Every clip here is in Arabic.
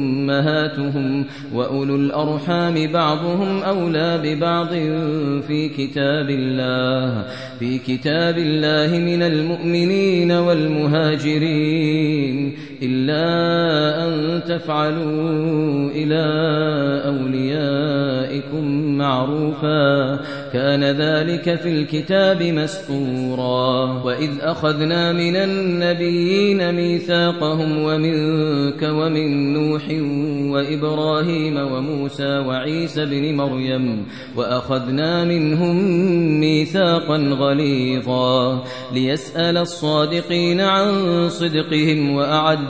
أمهاتهم وأولو الأرحام بعضهم أولى ببعض في كتاب الله في كتاب الله من المؤمنين والمهاجرين. إلا أن تفعلوا إلى أوليائكم معروفا. كان ذلك في الكتاب مسطورا. وإذ أخذنا من النبيين ميثاقهم ومنك ومن نوح وإبراهيم وموسى وعيسى بن مريم وأخذنا منهم ميثاقا غليظا. ليسأل الصادقين عن صدقهم وأعد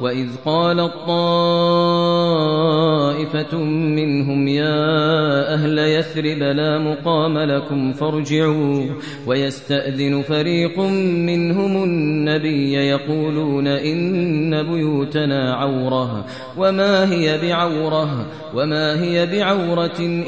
وإذ قالت طائفة منهم يا أهل يثرب لا مقام لكم فارجعوا. ويستأذن فريق منهم النبي يقولون إن بيوتنا عورة. وما هي بعورة؟ وما هي بعورة إن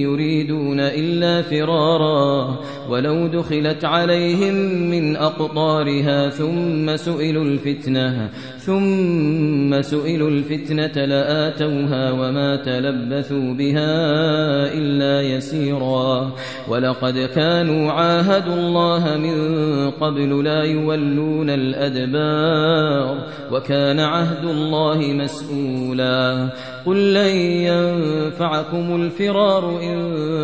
يريدون إلا فرارا. ولو دخلت عليهم من أقطارها ثم سئلوا الفتنة الفتنة ثم سئلوا الفتنة لآتوها وما تلبثوا بها إلا يسيرا. ولقد كانوا عاهدوا الله من قبل لا يولون الأدبار وكان عهد الله مسؤولا. قل لن ينفعكم الفرار إن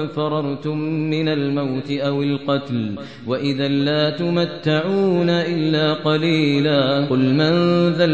فررتم من الموت أو القتل وإذا لا تمتعون إلا قليلا. قل من ذا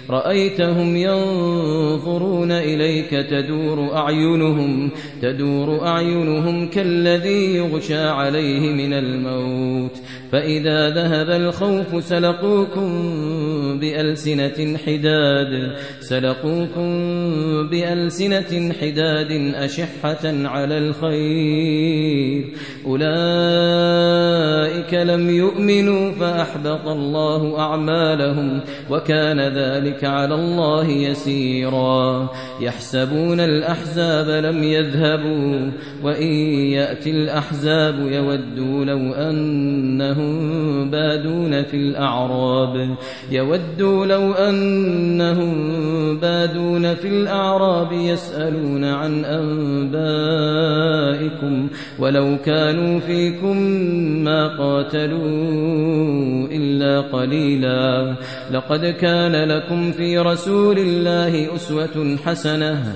رأيتهم ينظرون إليك تدور أعينهم تدور أعينهم كالذي يغشى عليه من الموت. فإذا ذهب الخوف سلقوكم بألسنة حداد سلقوكم بألسنة حداد أشحة على الخير. أولئك لم يؤمنوا فأحبط الله أعمالهم وكان ذلك على الله يسيرا. يحسبون الأحزاب لم يذهبوا وإن يأتي الأحزاب يودوا لو أنهم بادون في الأعراب. يودوا لو أنهم بادون في الأعراب يسألون عن أنبائكم ولو كانوا فيكم ما قاتلوا إلا قليلا. لقد كان لكم في رسول الله أسوة حسنة.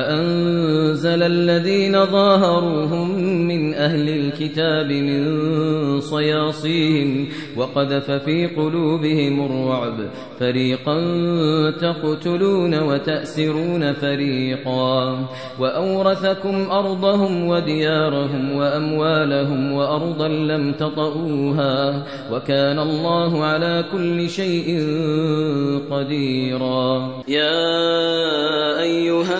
وأنزل الذين ظاهروهم من أهل الكتاب من صياصيهم وقذف في قلوبهم الرعب. فريقا تقتلون وتأسرون فريقا. وأورثكم أرضهم وديارهم وأموالهم وأرضا لم تطئوها. وكان الله على كل شيء قديرا. يا أيها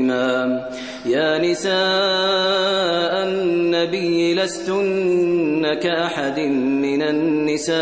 يا نساء النبي لستن كأحد من النساء.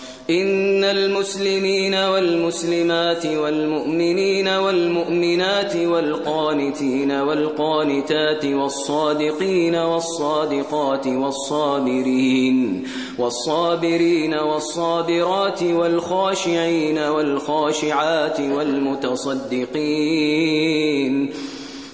إن المسلمين والمسلمات والمؤمنين والمؤمنات والقانتين والقانتات والصادقين والصادقات والصابرين والصابرين والصابرات والخاشعين والخاشعات والمتصدقين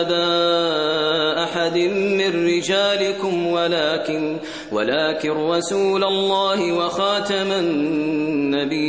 أبا أحد من رجالكم ولكن ولكن رسول الله وخاتم النبيين.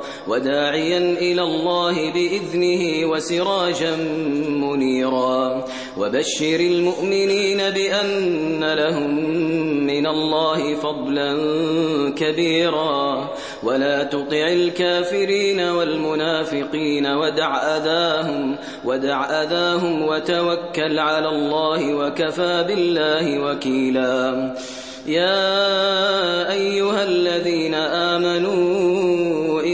وداعيا إلى الله بإذنه وسراجا منيرا. وبشر المؤمنين بأن لهم من الله فضلا كبيرا. ولا تطع الكافرين والمنافقين ودع أذاهم ودع أذاهم وتوكل على الله وكفى بالله وكيلا. يا أيها الذين آمنوا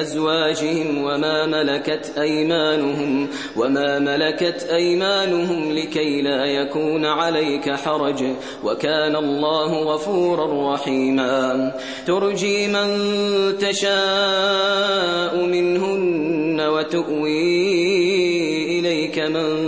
أزواجهم وما ملكت أيمانهم وما ملكت أيمانهم لكي لا يكون عليك حرج وكان الله غفورا رحيما. ترجي من تشاء منهن وتؤوي إليك من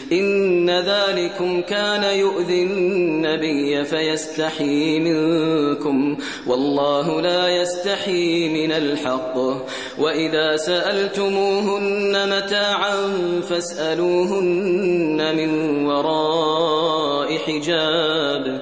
إن ذلكم كان يؤذي النبي فيستحي منكم. والله لا يستحي من الحق. وإذا سألتموهن متاعا فاسألوهن من وراء حجاب.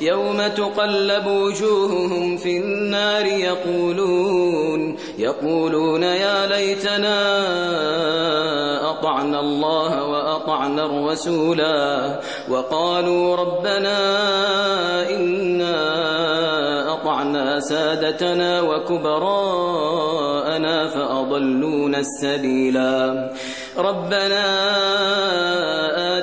يوم تقلب وجوههم في النار يقولون يقولون يا ليتنا أطعنا الله وأطعنا الرسولا وقالوا ربنا إنا أطعنا سادتنا وكبراءنا فأضلونا السبيلا ربنا